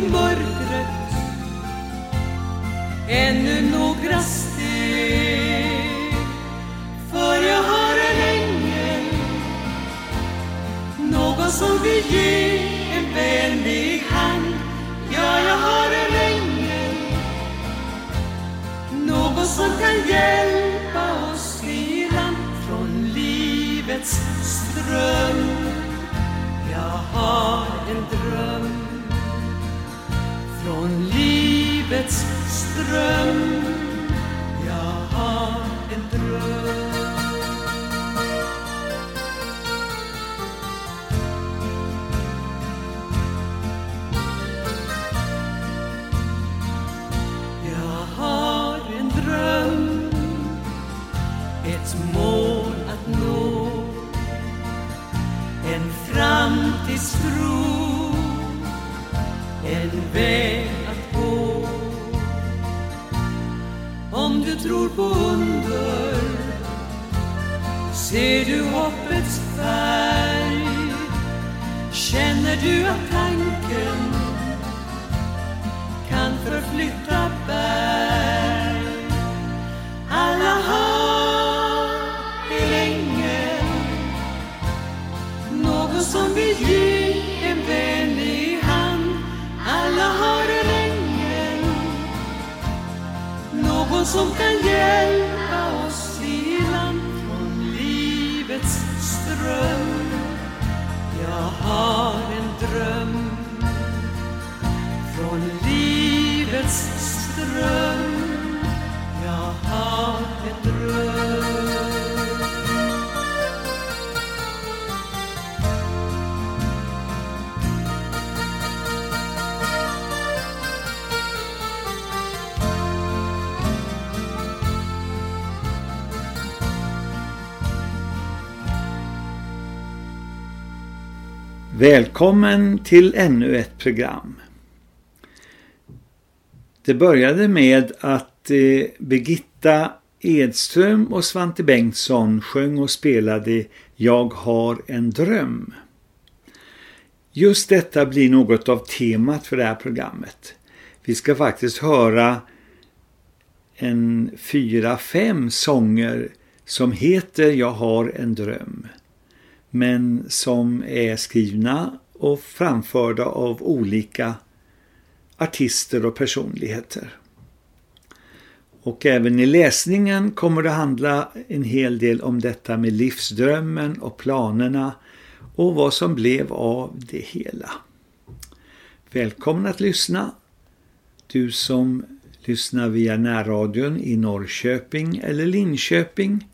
I mörkret. Ännu några steg. För jag har en ängel. Någon som vill ge en vänlig hand. Ja, jag har en ängel. Någon som kan hjälpa oss i land Från livets ström. Jag har en dröm från livets ström. Jag har en dröm. En väg att gå. Om du tror på under Ser du hoppets färg. Känner du att tanken kan förflytta berg? Alla har en ängel Någon som vill ge Någon som kan hjälpa oss i land från livets ström. Jag har en dröm från livets ström. Välkommen till ännu ett program. Det började med att eh, Birgitta Edström och Svante Bengtsson sjöng och spelade Jag har en dröm. Just detta blir något av temat för det här programmet. Vi ska faktiskt höra en fyra, fem sånger som heter Jag har en dröm men som är skrivna och framförda av olika artister och personligheter. Och även i läsningen kommer det handla en hel del om detta med livsdrömmen och planerna och vad som blev av det hela. Välkommen att lyssna. Du som lyssnar via närradion i Norrköping eller Linköping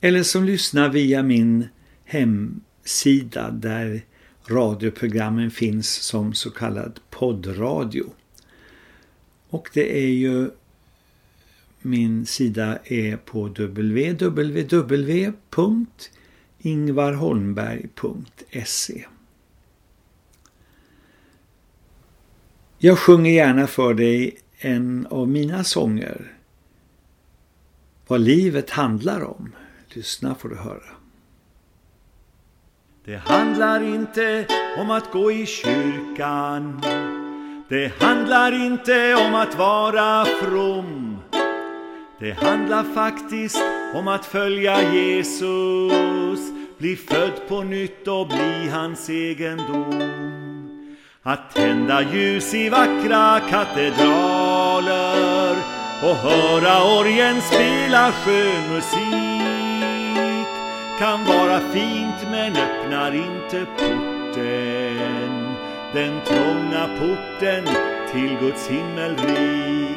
eller som lyssnar via min hemsida där radioprogrammen finns som så kallad poddradio. Och det är ju min sida är på www.ingvarholmberg.se Jag sjunger gärna för dig en av mina sånger. Vad livet handlar om. Lyssna får du höra. Det handlar inte om att gå i kyrkan. Det handlar inte om att vara from. Det handlar faktiskt om att följa Jesus Bli född på nytt och bli hans egendom. Att tända ljus i vackra katedraler och höra orgeln spela skön musik kan vara fint men öppnar inte porten. Den trånga porten till Guds himmelrik.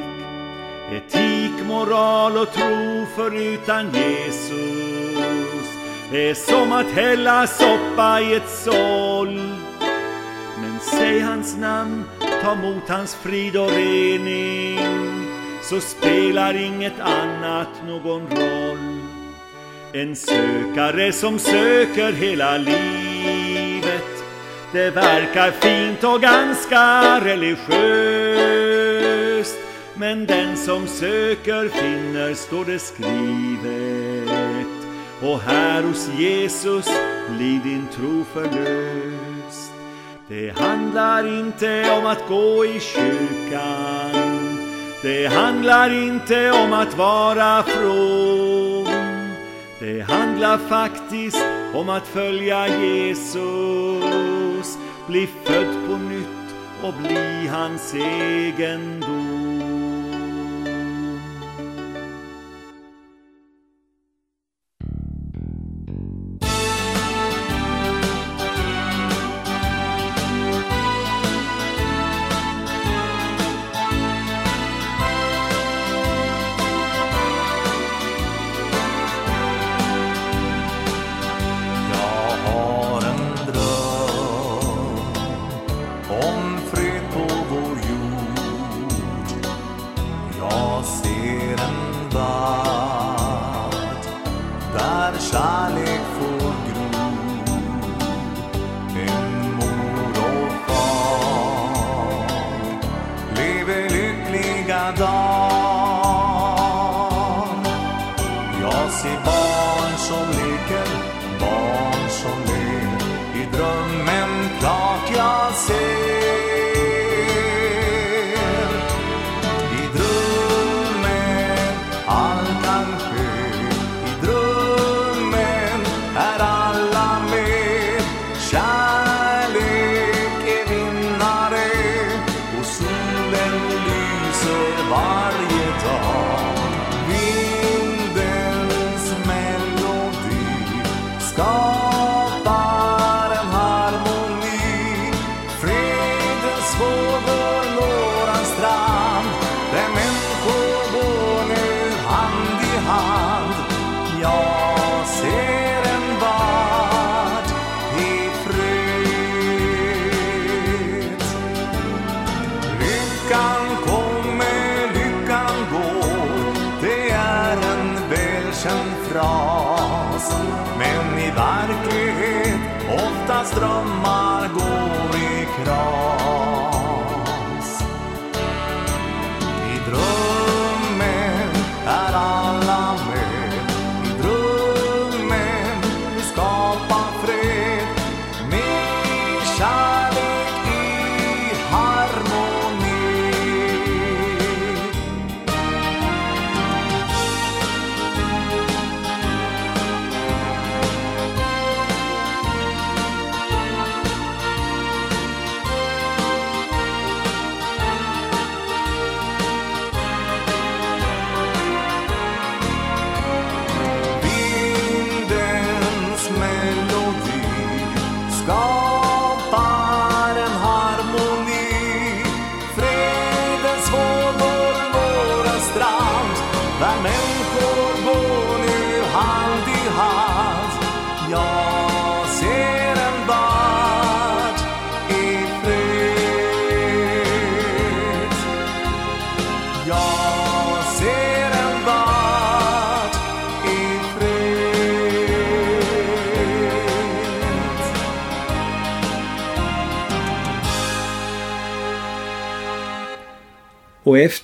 Etik, moral och tro förutan Jesus. Är som att hälla soppa i ett såll. Men säg hans namn, ta emot hans frid och rening. Så spelar inget annat någon roll. En sökare som söker hela livet. Det verkar fint och ganska religiöst. Men den som söker finner står det skrivet. Och här hos Jesus blir din tro förlöst. Det handlar inte om att gå i kyrkan. Det handlar inte om att vara från det handlar faktiskt om att följa Jesus. Bli född på nytt och bli hans egendom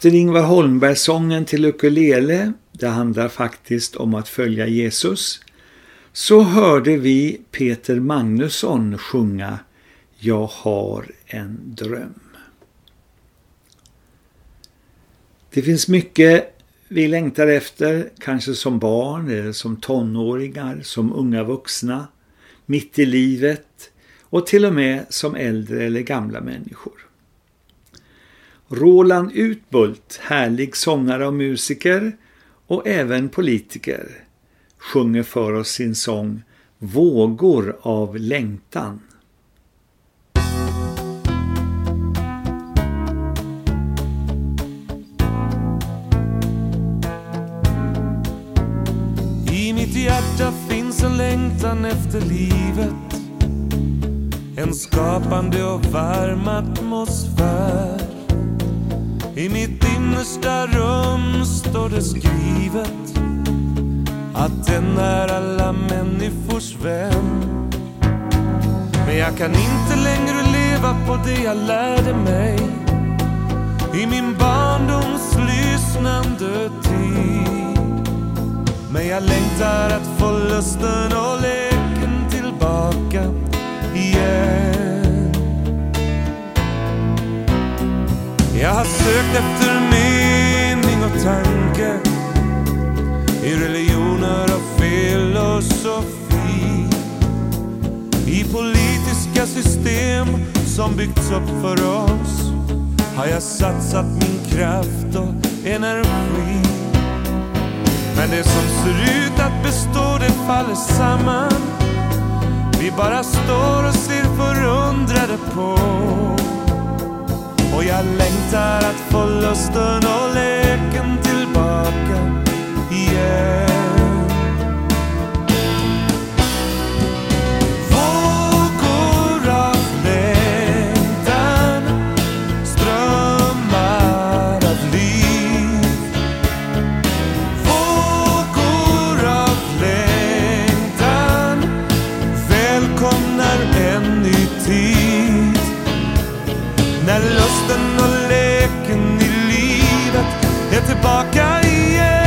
efter Ingvar Holmberg-sången till ukulele, det handlar faktiskt om att följa Jesus, så hörde vi Peter Magnusson sjunga Jag har en dröm. Det finns mycket vi längtar efter, kanske som barn eller som tonåringar, som unga vuxna, mitt i livet och till och med som äldre eller gamla människor. Roland Utbult, härlig sångare och musiker och även politiker, sjunger för oss sin sång Vågor av längtan. I mitt hjärta finns en längtan efter livet En skapande och varm atmosfär i mitt innersta rum står det skrivet Att den är alla människors vän. Men jag kan inte längre leva på det jag lärde mig I min barndoms lyssnande tid. Men jag längtar att få lusten och leken tillbaka igen. Jag har sökt efter mening och tanke i religioner och filosofi. I politiska system som byggts upp för oss har jag satsat min kraft och energi. Men det som ser ut att bestå det faller samman. Vi bara står och ser förundrade på. Och jag längtar att få lusten och leken tillbaka igen. Vågor av längtan Strömmar av liv. Vågor av längtan välkomnar en ny tid. När lusten och leken i livet är tillbaka igen.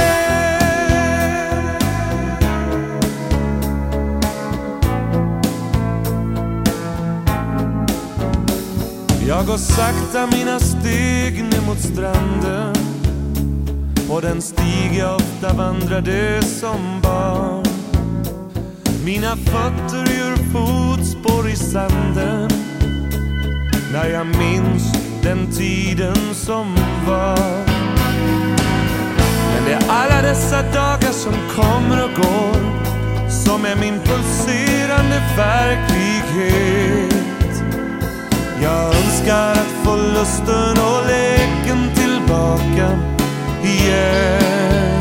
Jag går sakta mina steg ner mot stranden. På den stig jag ofta vandrade som barn. Mina fötter gör fotspår i sanden. När jag minns den tiden som var. Men det är alla dessa dagar som kommer och går Som är min pulserande verklighet. Jag önskar att få lusten och leken tillbaka igen.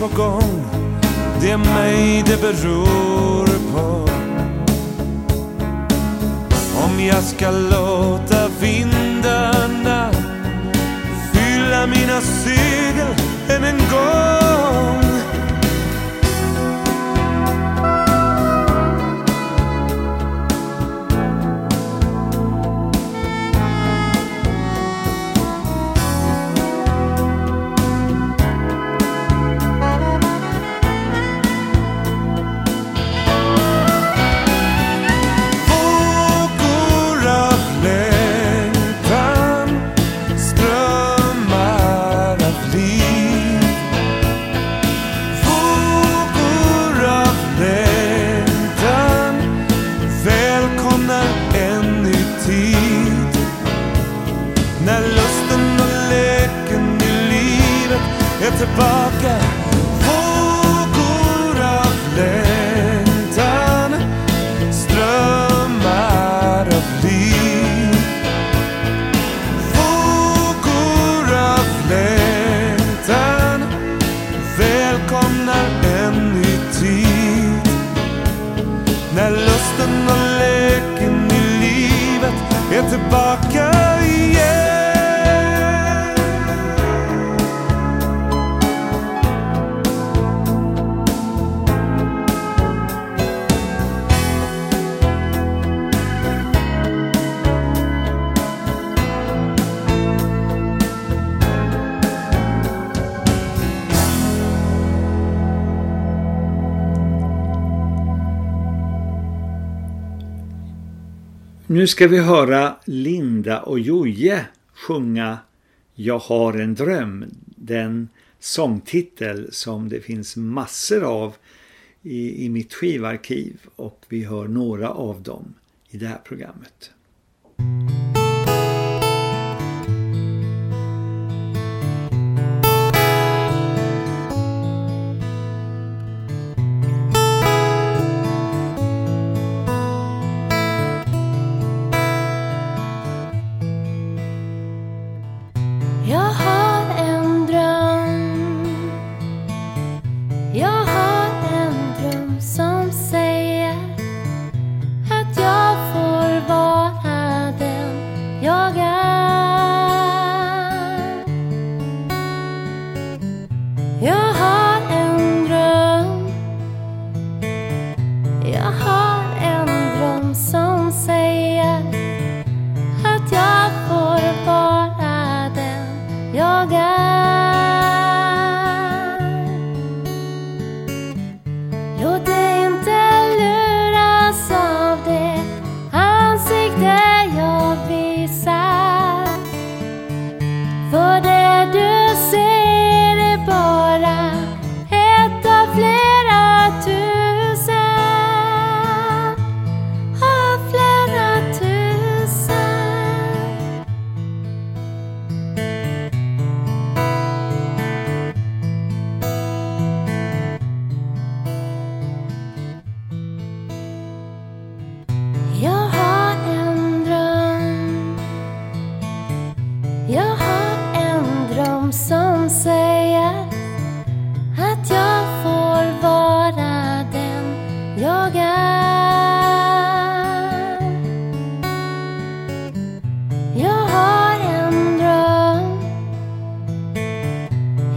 På gång. Det är mig det beror på. Om jag ska låta vindarna Fylla mina segel än en gång. Nu ska vi höra Linda och Joje sjunga Jag har en dröm, den sångtitel som det finns massor av i, i mitt skivarkiv och vi hör några av dem i det här programmet.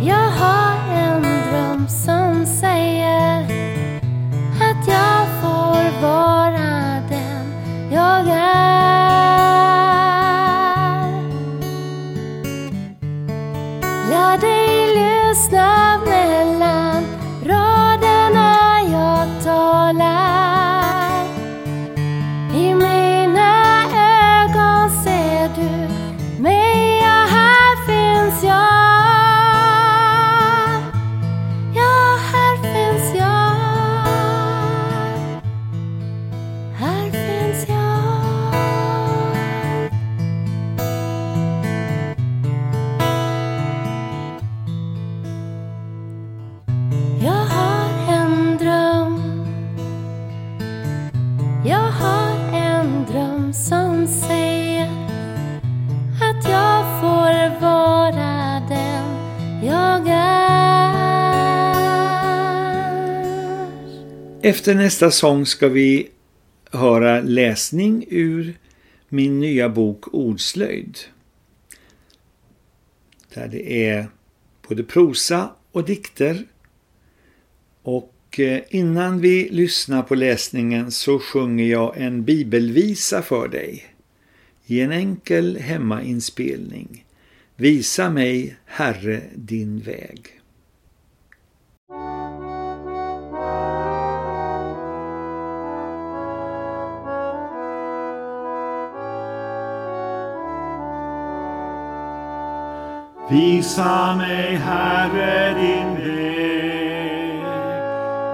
Jag har en dröm som Efter nästa sång ska vi höra läsning ur min nya bok Ordslöjd. Där det är både prosa och dikter. Och eh, innan vi lyssnar på läsningen så sjunger jag en bibelvisa för dig. I en enkel hemmainspelning. Visa mig, Herre, din väg. Visa mig, Herre, din väg.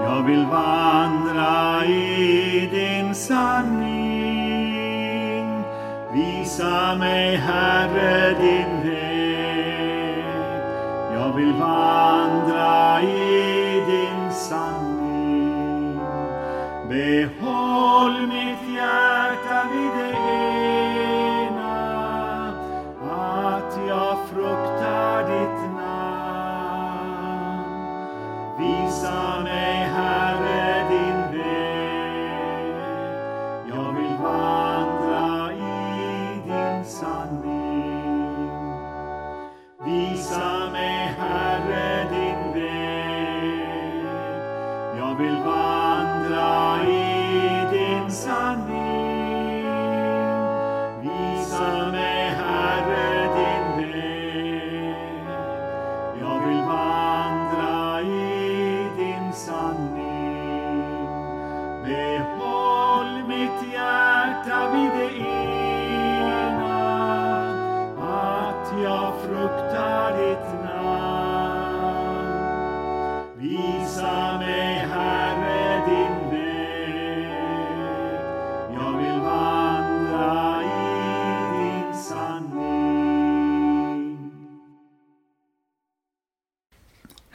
Jag vill vandra i din sanning. Visa mig, Herre, din väg. Jag vill vandra i din sanning. Behåll mitt hjärta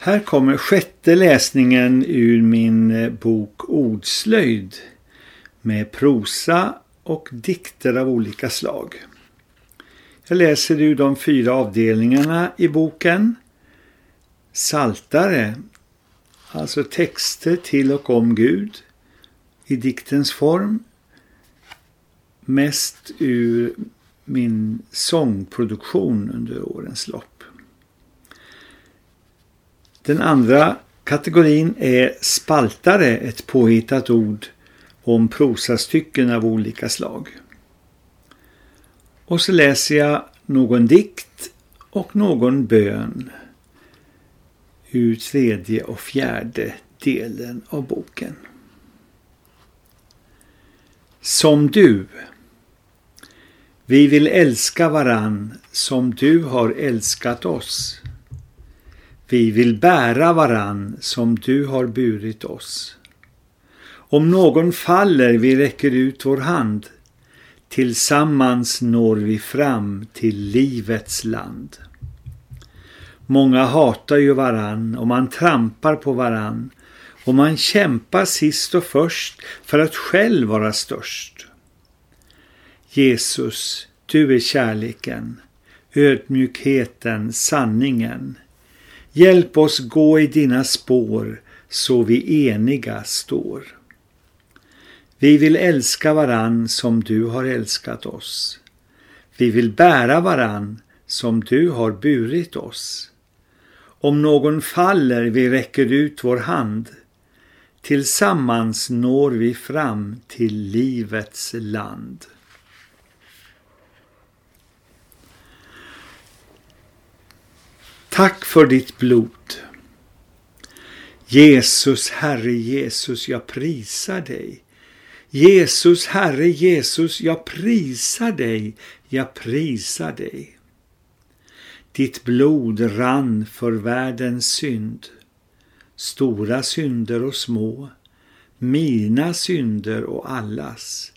Här kommer sjätte läsningen ur min eh, bok Ordslöjd med prosa och dikter av olika slag. Jag läser ur de fyra avdelningarna i boken. Saltare, alltså texter till och om Gud i diktens form. Mest ur min sångproduktion under årens lopp. Den andra kategorin är spaltare, ett påhittat ord om prosastycken av olika slag. Och så läser jag någon dikt och någon bön ur tredje och fjärde delen av boken. Som du. Vi vill älska varann som du har älskat oss. Vi vill bära varann som du har burit oss. Om någon faller vi räcker ut vår hand. Tillsammans når vi fram till livets land. Många hatar ju varann och man trampar på varann och man kämpar sist och först för att själv vara störst. Jesus, du är kärleken, ödmjukheten, sanningen. Hjälp oss gå i dina spår så vi eniga står. Vi vill älska varann som du har älskat oss. Vi vill bära varann som du har burit oss. Om någon faller vi räcker ut vår hand. Tillsammans når vi fram till livets land. Tack för ditt blod. Jesus, Herre Jesus, jag prisar dig. Jesus, Herre Jesus, jag prisar dig, jag prisar dig. Ditt blod rann för världens synd, stora synder och små, mina synder och allas.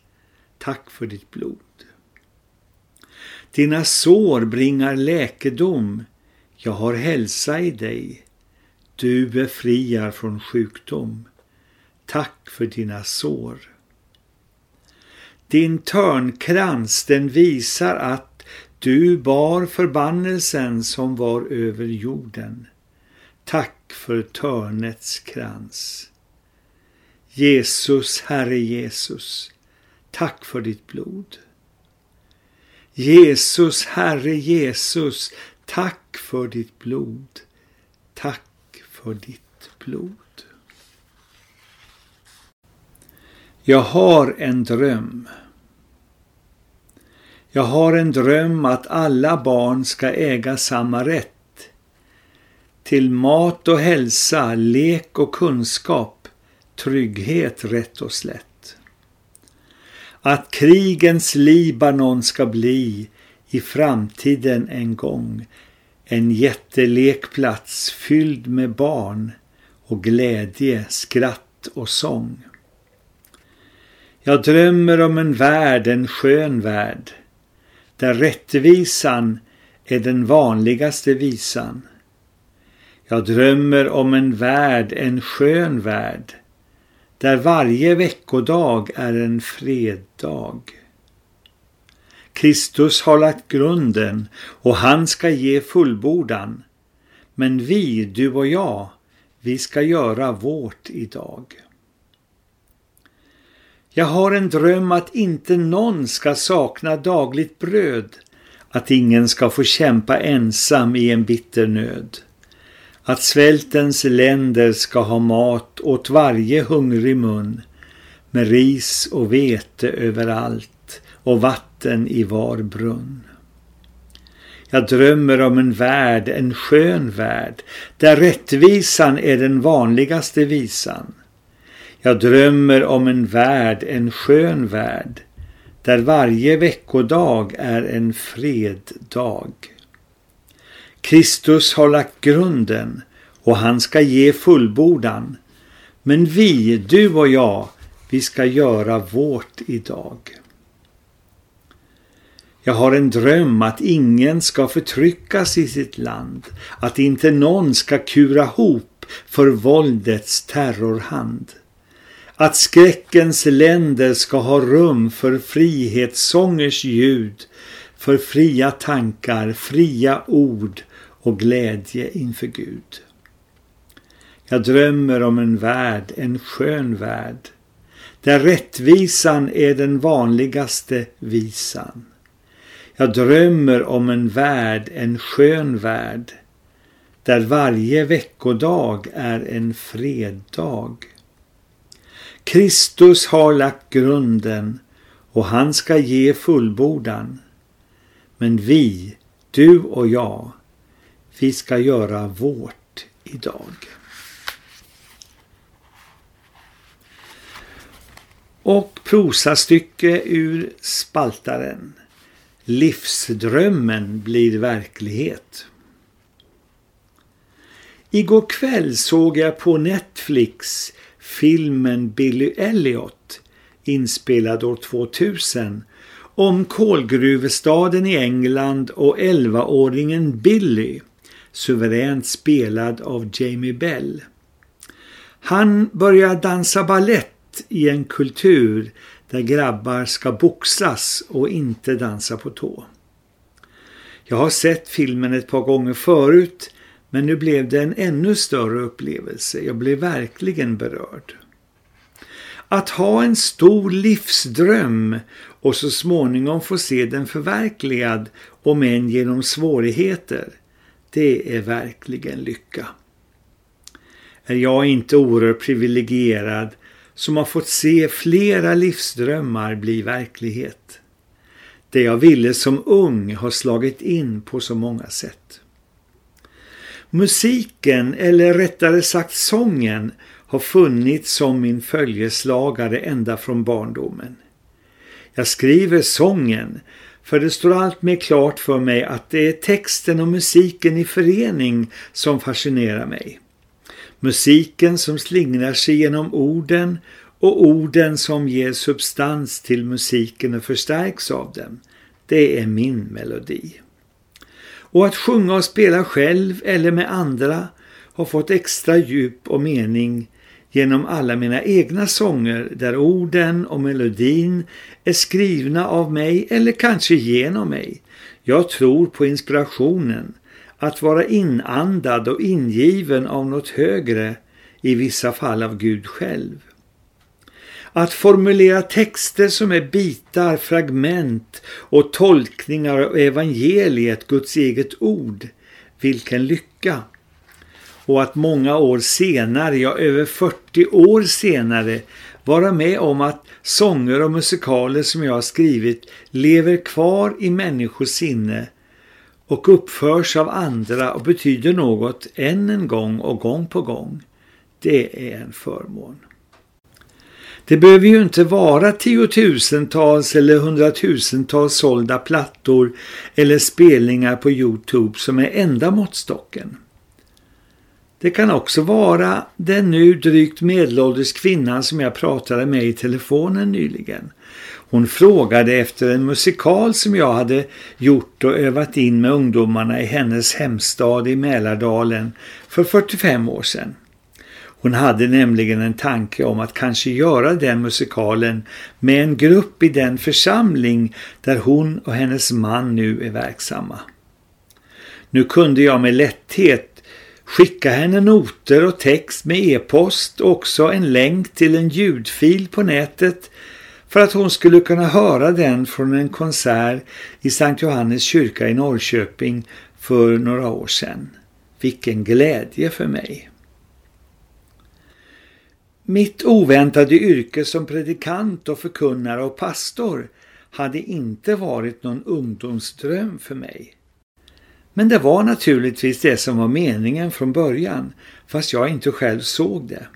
Tack för ditt blod. Dina sår bringar läkedom, jag har hälsa i dig. Du befriar från sjukdom. Tack för dina sår. Din törnkrans den visar att du bar förbannelsen som var över jorden. Tack för törnets krans. Jesus, Herre Jesus, tack för ditt blod. Jesus, Herre Jesus, tack för ditt blod. Tack för ditt blod. Jag har en dröm. Jag har en dröm att alla barn ska äga samma rätt till mat och hälsa, lek och kunskap, trygghet rätt och slätt. Att krigens Libanon ska bli i framtiden en gång en jättelekplats fylld med barn och glädje, skratt och sång. Jag drömmer om en värld, en skön värld, där rättvisan är den vanligaste visan. Jag drömmer om en värld, en skön värld, där varje veckodag är en freddag. Kristus har lagt grunden och han ska ge fullbordan. Men vi, du och jag, vi ska göra vårt idag. Jag har en dröm att inte någon ska sakna dagligt bröd, att ingen ska få kämpa ensam i en bitter nöd, att svältens länder ska ha mat åt varje hungrig mun med ris och vete överallt och vatten i var brunn. Jag drömmer om en värld, en skön värld, där rättvisan är den vanligaste visan. Jag drömmer om en värld, en skön värld, där varje veckodag är en freddag. Kristus har lagt grunden och han ska ge fullbordan. Men vi, du och jag, vi ska göra vårt idag. Jag har en dröm att ingen ska förtryckas i sitt land, att inte någon ska kura hop för våldets terrorhand. Att skräckens länder ska ha rum för frihetssångers ljud, för fria tankar, fria ord och glädje inför Gud. Jag drömmer om en värld, en skön värld, där rättvisan är den vanligaste visan. Jag drömmer om en värld, en skön värld, där varje veckodag är en freddag. Kristus har lagt grunden och han ska ge fullbordan. Men vi, du och jag, vi ska göra vårt idag. Och prosastycke ur Spaltaren. Livsdrömmen blir verklighet. Igår kväll såg jag på Netflix filmen Billy Elliot, inspelad år 2000, om kolgruvestaden i England och 11-åringen Billy, suveränt spelad av Jamie Bell. Han börjar dansa ballett i en kultur där grabbar ska boxas och inte dansa på tå. Jag har sett filmen ett par gånger förut men nu blev det en ännu större upplevelse. Jag blev verkligen berörd. Att ha en stor livsdröm och så småningom få se den förverkligad om än genom svårigheter, det är verkligen lycka. Är jag inte oerhört privilegierad som har fått se flera livsdrömmar bli verklighet. Det jag ville som ung har slagit in på så många sätt. Musiken, eller rättare sagt sången, har funnits som min följeslagare ända från barndomen. Jag skriver sången för det står allt mer klart för mig att det är texten och musiken i förening som fascinerar mig. Musiken som slingrar sig genom orden och orden som ger substans till musiken och förstärks av den. Det är min melodi. Och att sjunga och spela själv eller med andra har fått extra djup och mening genom alla mina egna sånger där orden och melodin är skrivna av mig eller kanske genom mig. Jag tror på inspirationen, att vara inandad och ingiven av något högre, i vissa fall av Gud själv. Att formulera texter som är bitar, fragment och tolkningar av evangeliet, Guds eget ord. Vilken lycka! Och att många år senare, ja över 40 år senare, vara med om att sånger och musikaler som jag har skrivit lever kvar i människors sinne och uppförs av andra och betyder något än en gång och gång på gång. Det är en förmån. Det behöver ju inte vara tiotusentals eller hundratusentals sålda plattor eller spelningar på Youtube som är enda måttstocken. Det kan också vara den nu drygt medelålders kvinnan som jag pratade med i telefonen nyligen. Hon frågade efter en musikal som jag hade gjort och övat in med ungdomarna i hennes hemstad i Mälardalen för 45 år sedan. Hon hade nämligen en tanke om att kanske göra den musikalen med en grupp i den församling där hon och hennes man nu är verksamma. Nu kunde jag med lätthet skicka henne noter och text med e-post och också en länk till en ljudfil på nätet för att hon skulle kunna höra den från en konsert i Sankt Johannes kyrka i Norrköping för några år sedan. Vilken glädje för mig! Mitt oväntade yrke som predikant och förkunnare och pastor hade inte varit någon ungdomsdröm för mig. Men det var naturligtvis det som var meningen från början, fast jag inte själv såg det.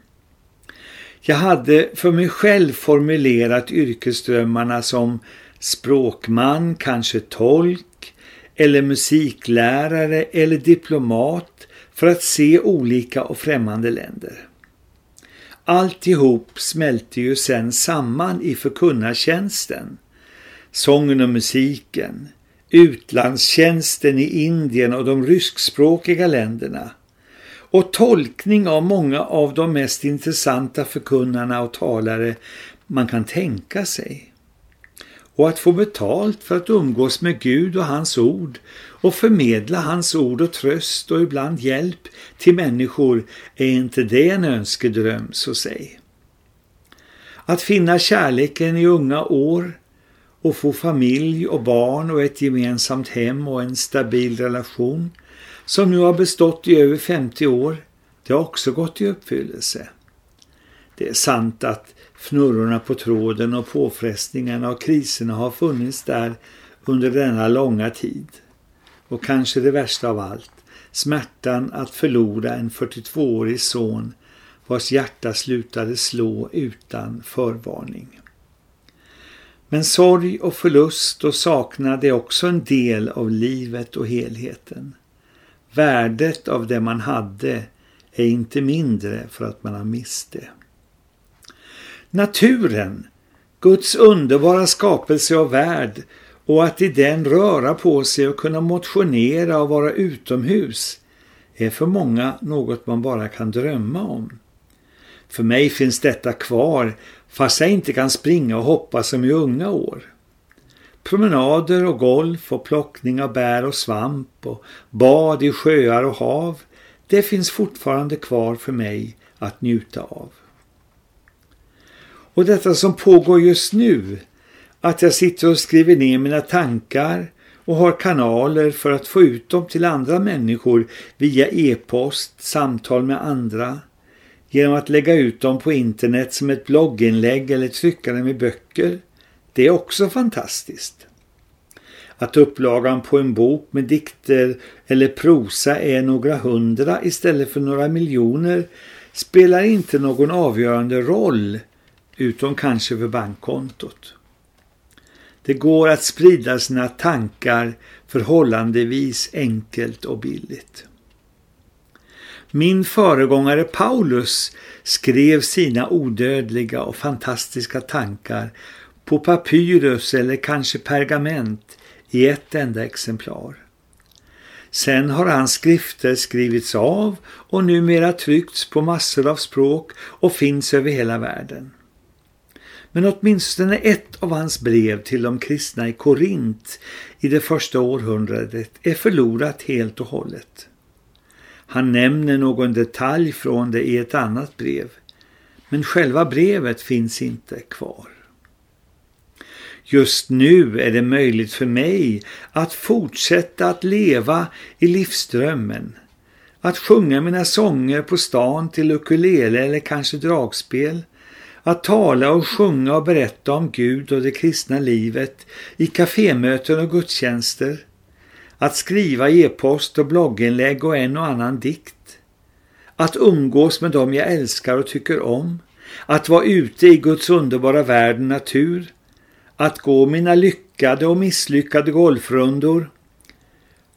Jag hade för mig själv formulerat yrkesdrömmarna som språkman, kanske tolk, eller musiklärare eller diplomat för att se olika och främmande länder. Alltihop smälte ju sen samman i förkunnartjänsten. Sången och musiken, utlandstjänsten i Indien och de ryskspråkiga länderna och tolkning av många av de mest intressanta förkunnarna och talare man kan tänka sig. Och att få betalt för att umgås med Gud och hans ord och förmedla hans ord och tröst och ibland hjälp till människor är inte det en önskedröm, så säg. Att finna kärleken i unga år och få familj och barn och ett gemensamt hem och en stabil relation som nu har bestått i över 50 år, det har också gått i uppfyllelse. Det är sant att fnurrorna på tråden och påfrestningarna och kriserna har funnits där under denna långa tid. Och kanske det värsta av allt, smärtan att förlora en 42-årig son vars hjärta slutade slå utan förvarning. Men sorg och förlust och saknad är också en del av livet och helheten. Värdet av det man hade är inte mindre för att man har mist det. Naturen, Guds underbara skapelse och värld och att i den röra på sig och kunna motionera och vara utomhus är för många något man bara kan drömma om. För mig finns detta kvar fast jag inte kan springa och hoppa som i unga år. Promenader och golf och plockning av bär och svamp och bad i sjöar och hav, det finns fortfarande kvar för mig att njuta av. Och detta som pågår just nu, att jag sitter och skriver ner mina tankar och har kanaler för att få ut dem till andra människor via e-post, samtal med andra, genom att lägga ut dem på internet som ett blogginlägg eller trycka dem i böcker. Det är också fantastiskt. Att upplagan på en bok med dikter eller prosa är några hundra istället för några miljoner spelar inte någon avgörande roll utom kanske för bankkontot. Det går att sprida sina tankar förhållandevis enkelt och billigt. Min föregångare Paulus skrev sina odödliga och fantastiska tankar på papyrus eller kanske pergament i ett enda exemplar. Sen har hans skrifter skrivits av och numera tryckts på massor av språk och finns över hela världen. Men åtminstone ett av hans brev till de kristna i Korint i det första århundradet är förlorat helt och hållet. Han nämner någon detalj från det i ett annat brev, men själva brevet finns inte kvar. Just nu är det möjligt för mig att fortsätta att leva i livsdrömmen, att sjunga mina sånger på stan till ukulele eller kanske dragspel, att tala och sjunga och berätta om Gud och det kristna livet i kafémöten och gudstjänster, att skriva e-post och blogginlägg och en och annan dikt, att umgås med dem jag älskar och tycker om, att vara ute i Guds underbara värld och natur, att gå mina lyckade och misslyckade golfrundor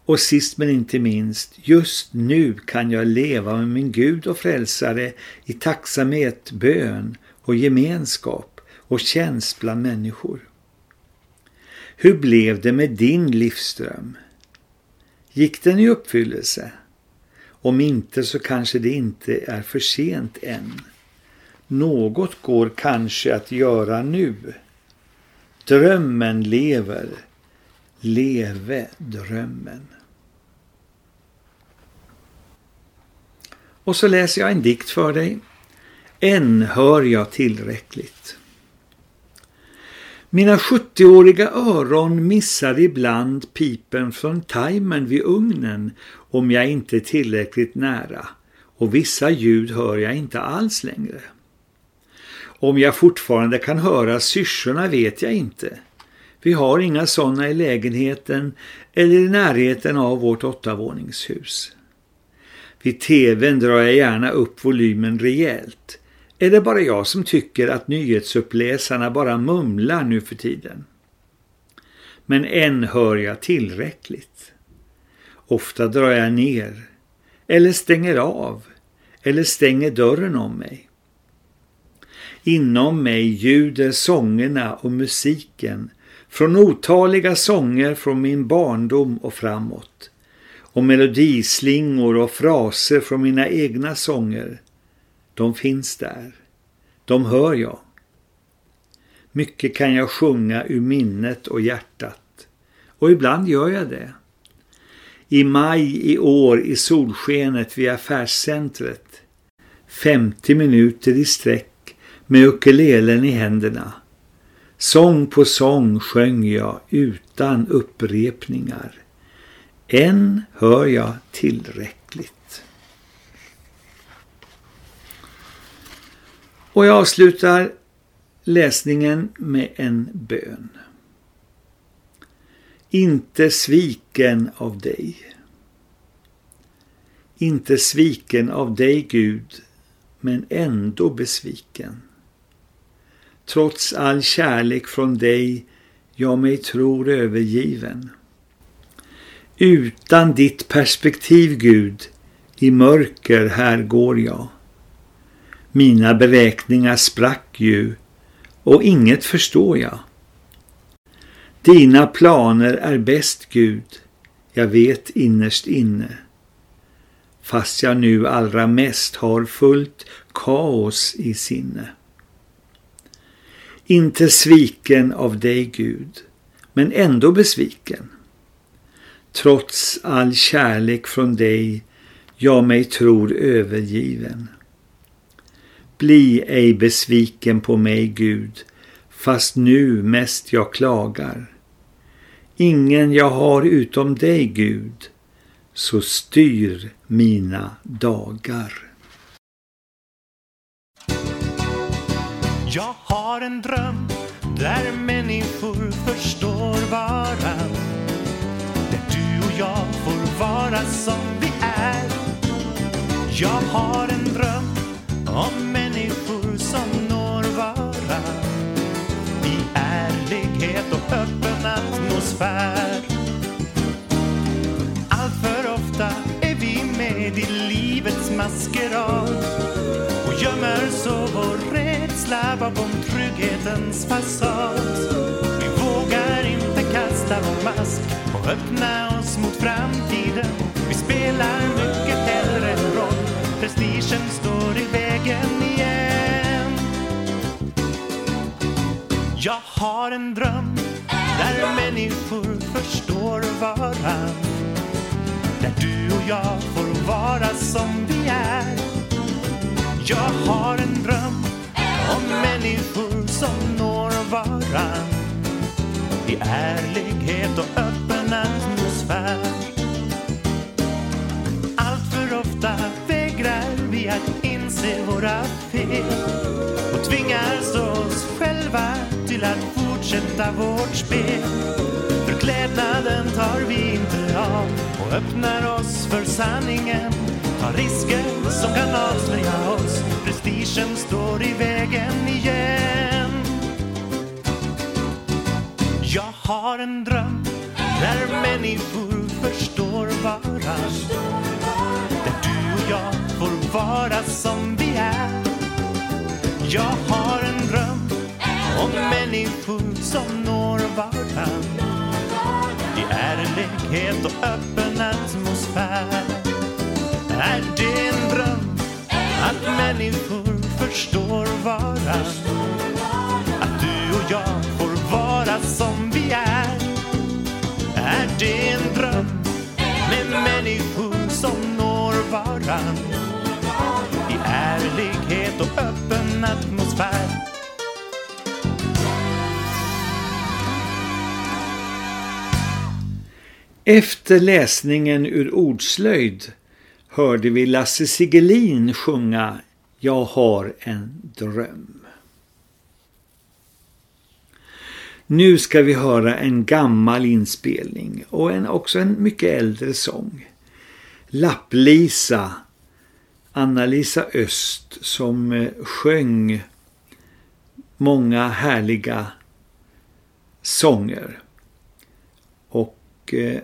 och sist men inte minst, just nu kan jag leva med min Gud och frälsare i tacksamhet, bön och gemenskap och tjänst bland människor. Hur blev det med din livsström? Gick den i uppfyllelse? Om inte så kanske det inte är för sent än. Något går kanske att göra nu. Drömmen lever. Leve drömmen. Och så läser jag en dikt för dig. Än hör jag tillräckligt. Mina 70-åriga öron missar ibland pipen från timern vid ugnen om jag inte är tillräckligt nära och vissa ljud hör jag inte alls längre. Om jag fortfarande kan höra syrsorna vet jag inte. Vi har inga sådana i lägenheten eller i närheten av vårt åttavåningshus. Vid tvn drar jag gärna upp volymen rejält. Är det bara jag som tycker att nyhetsuppläsarna bara mumlar nu för tiden? Men än hör jag tillräckligt. Ofta drar jag ner, eller stänger av, eller stänger dörren om mig. Inom mig ljuder sångerna och musiken från otaliga sånger från min barndom och framåt och melodislingor och fraser från mina egna sånger. De finns där. De hör jag. Mycket kan jag sjunga ur minnet och hjärtat. Och ibland gör jag det. I maj i år i solskenet vid affärscentret. 50 minuter i sträck med ukulelen i händerna. Sång på sång sjöng jag utan upprepningar. Än hör jag tillräckligt. Och jag avslutar läsningen med en bön. Inte sviken av dig. Inte sviken av dig, Gud, men ändå besviken. Trots all kärlek från dig jag mig tror övergiven. Utan ditt perspektiv, Gud, i mörker här går jag. Mina beräkningar sprack ju och inget förstår jag. Dina planer är bäst, Gud, jag vet innerst inne. Fast jag nu allra mest har fullt kaos i sinne. Inte sviken av dig, Gud, men ändå besviken. Trots all kärlek från dig jag mig tror övergiven. Bli ej besviken på mig, Gud, fast nu mest jag klagar. Ingen jag har utom dig, Gud, så styr mina dagar. Jag har en dröm där människor förstår varann. Där du och jag får vara som vi är. Jag har en dröm om människor som når varann. I ärlighet och öppen atmosfär. Allt för ofta är vi med i livets maskerad och gömmer så vår rädsla bakom trygghetens fasad. Vi vågar inte kasta vår mask och öppna oss mot framtiden. Vi spelar mycket hellre en roll. Prestigen står i vägen igen. Jag har en dröm där människor förstår varann. Där du och jag får vara som vi är. Jag har en dröm om människor som når varann i ärlighet och öppen atmosfär. Allt för ofta vägrar vi att inse våra fel och tvingas oss själva till att fortsätta vårt spel. Förklädnaden tar vi inte av och öppnar oss för sanningen. Tar risker som kan avslöja oss. Prestigen står i vägen igen. Jag har en dröm där människor förstår varann. Där du och jag får vara som vi är. Jag har en dröm om människor som når varann. I ärlighet och öppen atmosfär. Är det en dröm att människor förstår varann? Att du och jag får vara som vi är? Är det en dröm med människor som når varann? I ärlighet och öppen atmosfär Efter läsningen ur ordslöjd hörde vi Lasse Sigelin sjunga Jag har en dröm. Nu ska vi höra en gammal inspelning och en, också en mycket äldre sång. Lapplisa, Anna-Lisa Öst som eh, sjöng många härliga sånger. Och eh,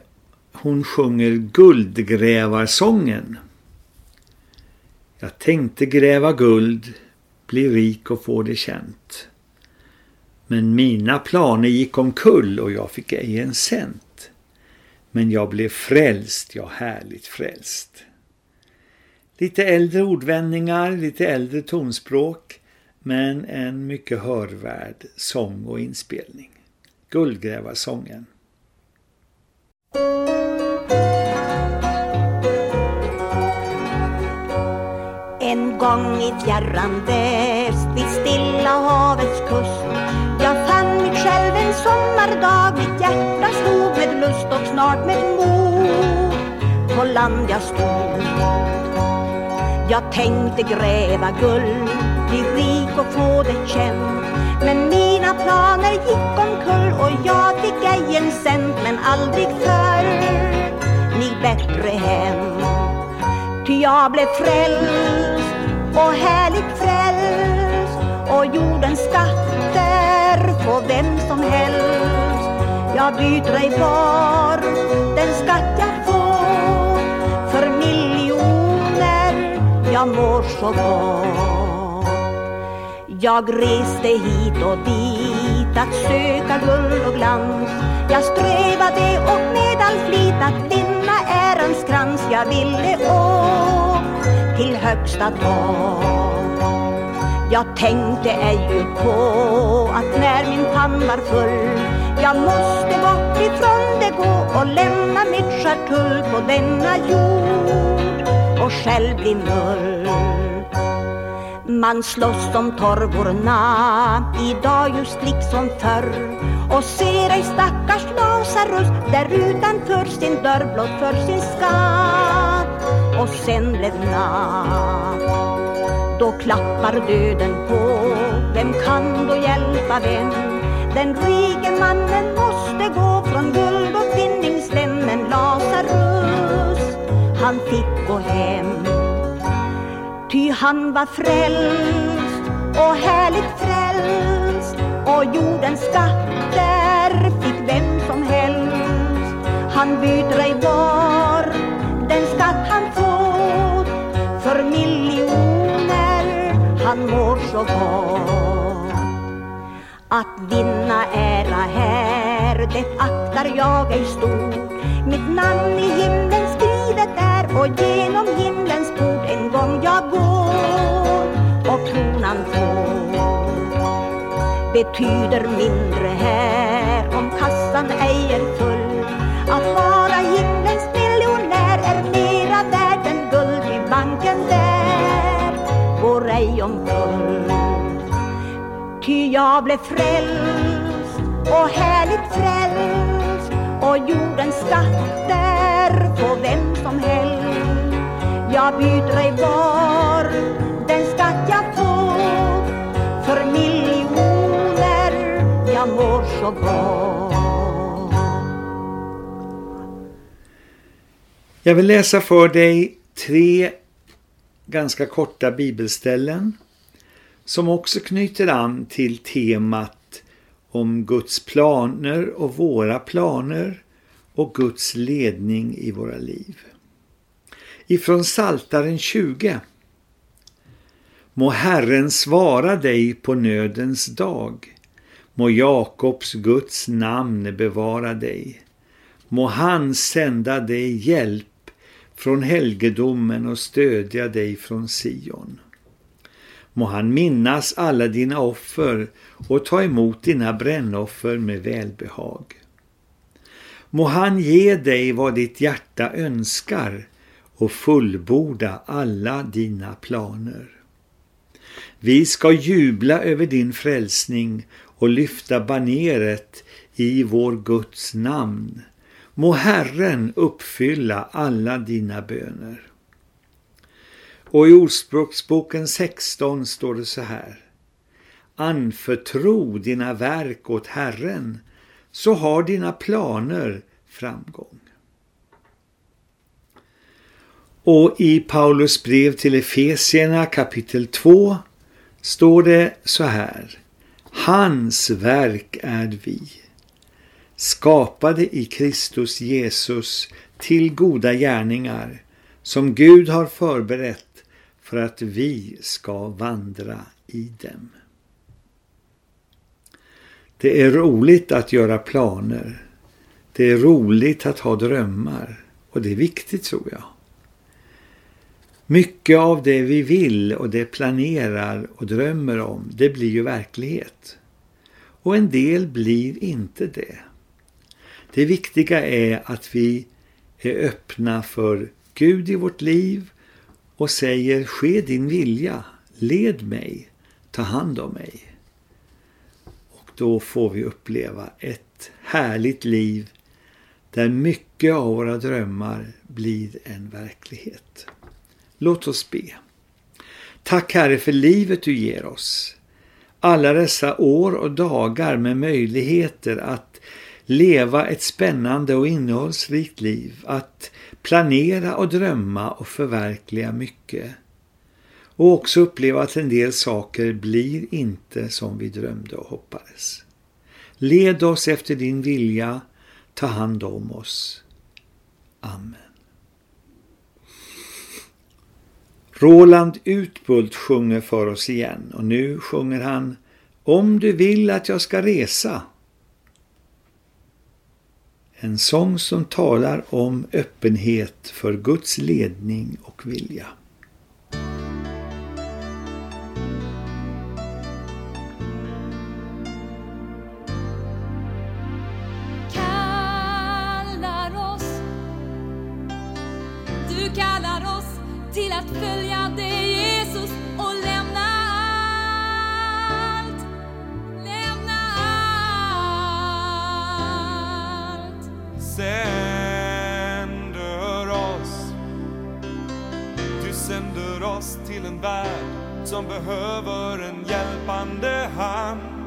hon sjunger guldgrävarsången. Jag tänkte gräva guld, bli rik och få det känt. Men mina planer gick omkull och jag fick ej en cent. Men jag blev frälst, ja härligt frälst. Lite äldre ordvändningar, lite äldre tonspråk, men en mycket hörvärd sång och inspelning. Guldgrävarsången. En gång i fjärran väst vid Stilla havets kust. Jag fann mig själv en sommardag. Mitt hjärta stod med lust och snart med mod. På land jag stod. Jag tänkte gräva guld. Bli rik och få det känt. Men mina planer gick omkull Och jag fick ej en cent Men aldrig förr. Ni bättre hem. Ty jag blev frälst och härligt frälst och jordens skatter får vem som helst. Jag byter ej var den skatt jag får för miljoner jag mår så gott. Jag reste hit och dit att söka guld och glans. Jag strävade och med all flit att vinna ärans krans. Jag ville åk till högsta tak. Jag tänkte ej på att när min pann var full jag måste bort ifrån det gå och lämna mitt skärtull på denna jord och själv bli mull. Man slåss om torvorna idag just liksom förr och ser ej stackars Lazarus där utanför sin dörr blott för sin skatt och sen blev natt. Då klappar döden på, vem kan då hjälpa vem? Den rike mannen måste gå från guld och vinningsvännen Lazarus, han fick gå hem. Ty han var frälst och härligt frälst och jordens skatter fick vem som helst. Han byter ej var så. Att vinna ära här, det aktar jag ej stort. Mitt namn i himlen skrivet är och genom himlens port en gång jag går och kronan får. Betyder mindre här om kassan ej är full. Att vara himlens miljonär är mera värd än guld i banken där går ej omkull. Ty jag blev frälst och härligt frälst och jordens skatter får vem som helst. Jag byter ej bort den skatt jag får för miljoner jag mår så bra. Jag vill läsa för dig tre ganska korta bibelställen som också knyter an till temat om Guds planer och våra planer och Guds ledning i våra liv. Ifrån Saltaren 20. Må Herren svara dig på nödens dag. Må Jakobs Guds namn bevara dig. Må han sända dig hjälp från helgedomen och stödja dig från Sion. Må han minnas alla dina offer och ta emot dina brännoffer med välbehag. Må han ge dig vad ditt hjärta önskar och fullborda alla dina planer. Vi ska jubla över din frälsning och lyfta baneret i vår Guds namn. Må Herren uppfylla alla dina böner. Och i Ordspråksboken 16 står det så här. Anförtro dina verk åt Herren, så har dina planer framgång. Och i Paulus brev till Efesierna kapitel 2 står det så här. Hans verk är vi, skapade i Kristus Jesus till goda gärningar som Gud har förberett för att vi ska vandra i dem. Det är roligt att göra planer. Det är roligt att ha drömmar och det är viktigt tror jag. Mycket av det vi vill och det planerar och drömmer om, det blir ju verklighet. Och en del blir inte det. Det viktiga är att vi är öppna för Gud i vårt liv och säger ske din vilja, led mig, ta hand om mig. Och då får vi uppleva ett härligt liv där mycket av våra drömmar blir en verklighet. Låt oss be. Tack Herre för livet du ger oss. Alla dessa år och dagar med möjligheter att leva ett spännande och innehållsrikt liv, att planera och drömma och förverkliga mycket. Och också uppleva att en del saker blir inte som vi drömde och hoppades. Led oss efter din vilja, ta hand om oss. Amen. Roland Utbult sjunger för oss igen och nu sjunger han Om du vill att jag ska resa. En sång som talar om öppenhet för Guds ledning och vilja. kallar oss Du kallar oss till att följa dig till en värld som behöver en hjälpande hand.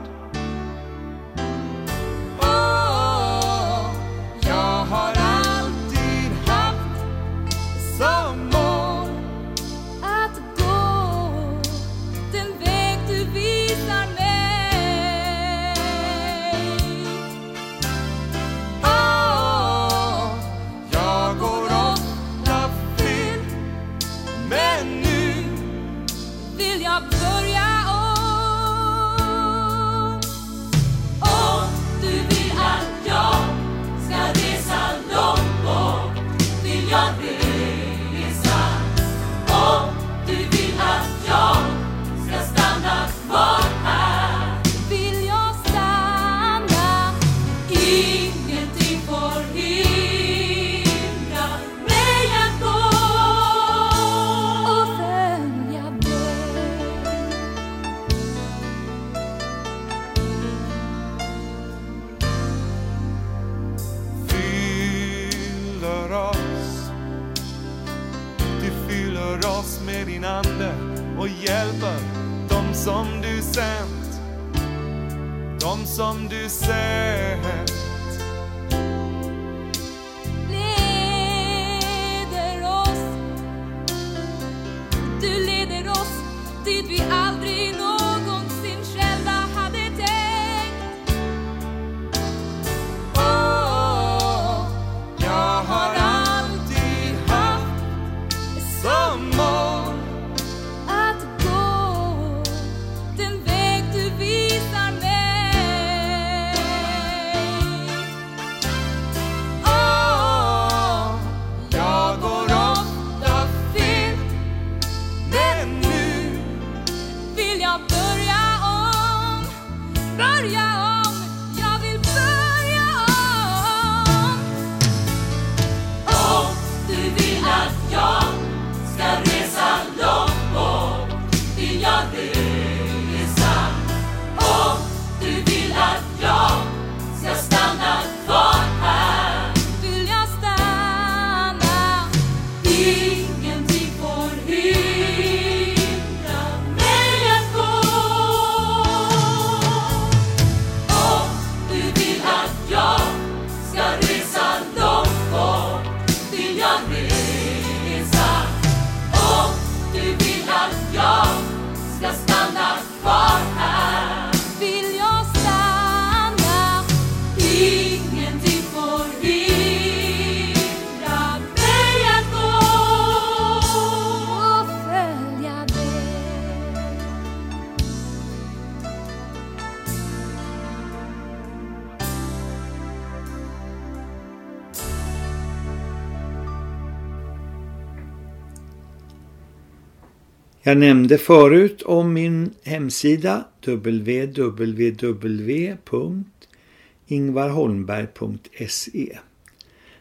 Jag nämnde förut om min hemsida www.ingvarholmberg.se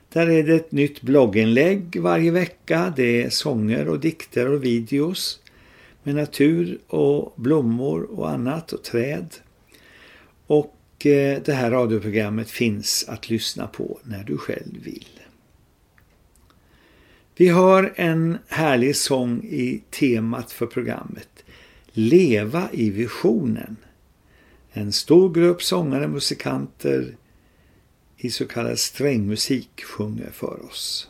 Där är det ett nytt blogginlägg varje vecka. Det är sånger och dikter och videos med natur och blommor och annat och träd. Och eh, det här radioprogrammet finns att lyssna på när du själv vill. Vi har en härlig sång i temat för programmet. Leva i visionen. En stor grupp sångare och musikanter i så kallad strängmusik sjunger för oss.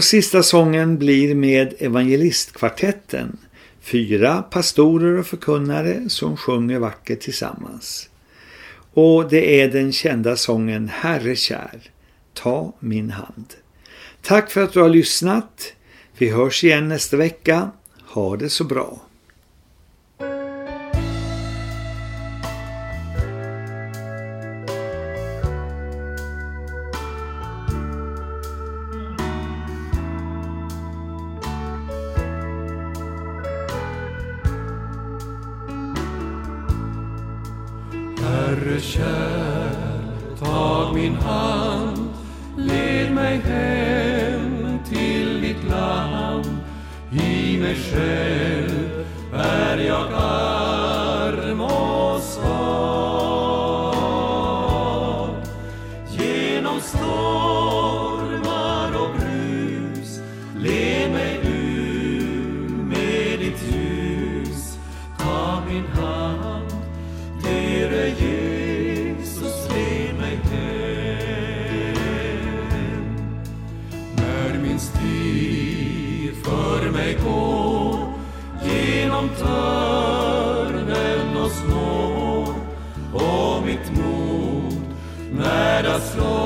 Och sista sången blir med evangelistkvartetten. Fyra pastorer och förkunnare som sjunger vackert tillsammans. Och det är den kända sången Herre kär, ta min hand. Tack för att du har lyssnat. Vi hörs igen nästa vecka. Ha det så bra. Snår och mitt